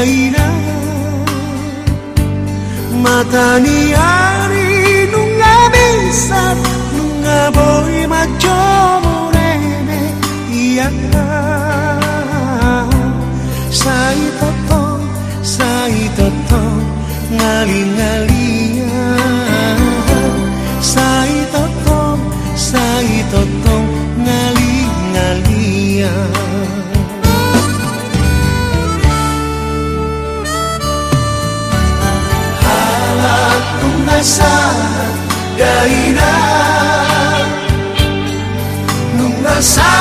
gaina Matani ari nunga bisa nunga boy macho morene ia Sai toto sai toto ngali ngali nasa gaina nung nasa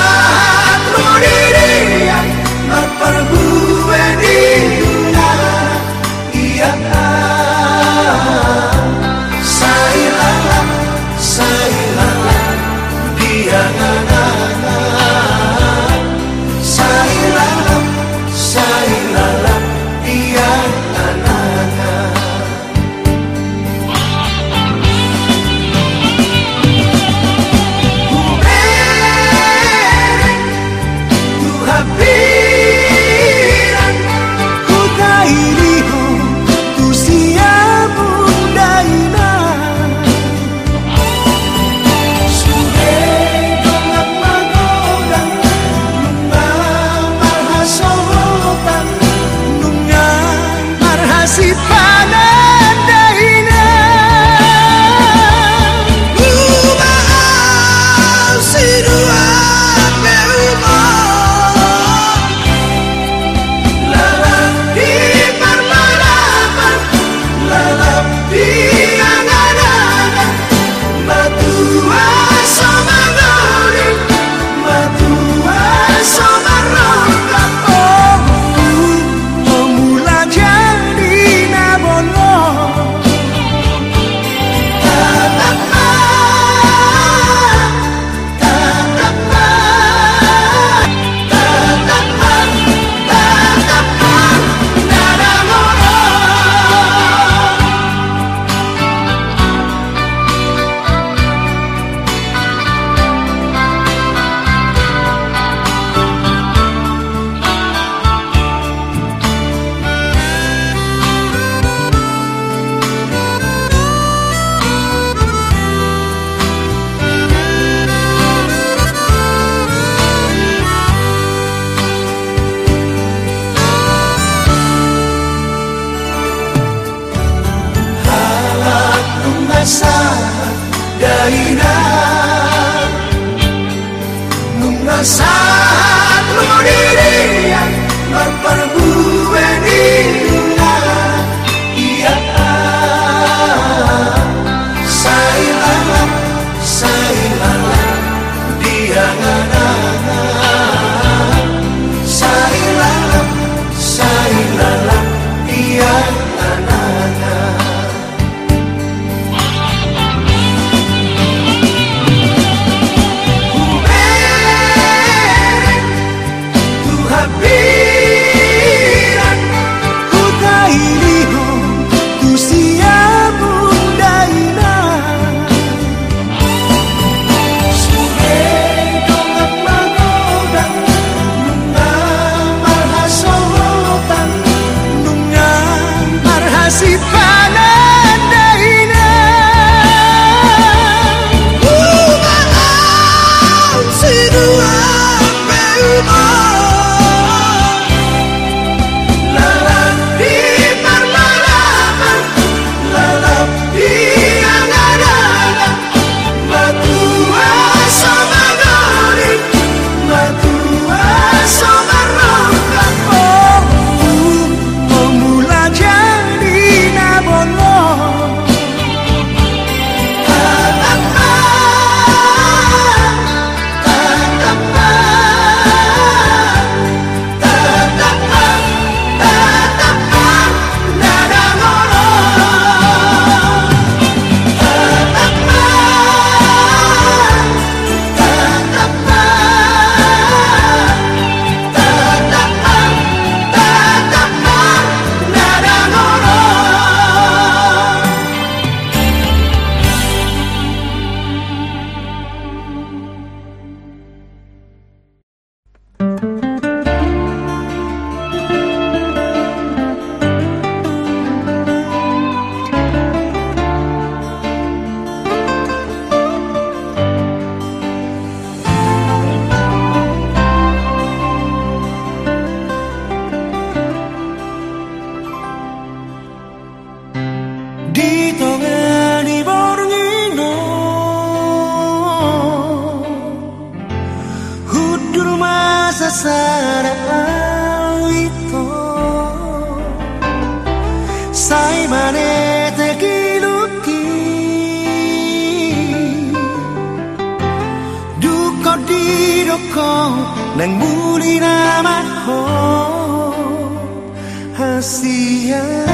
masa sara itu sai mane te kiluki duko didoko nang muli nama ho hasia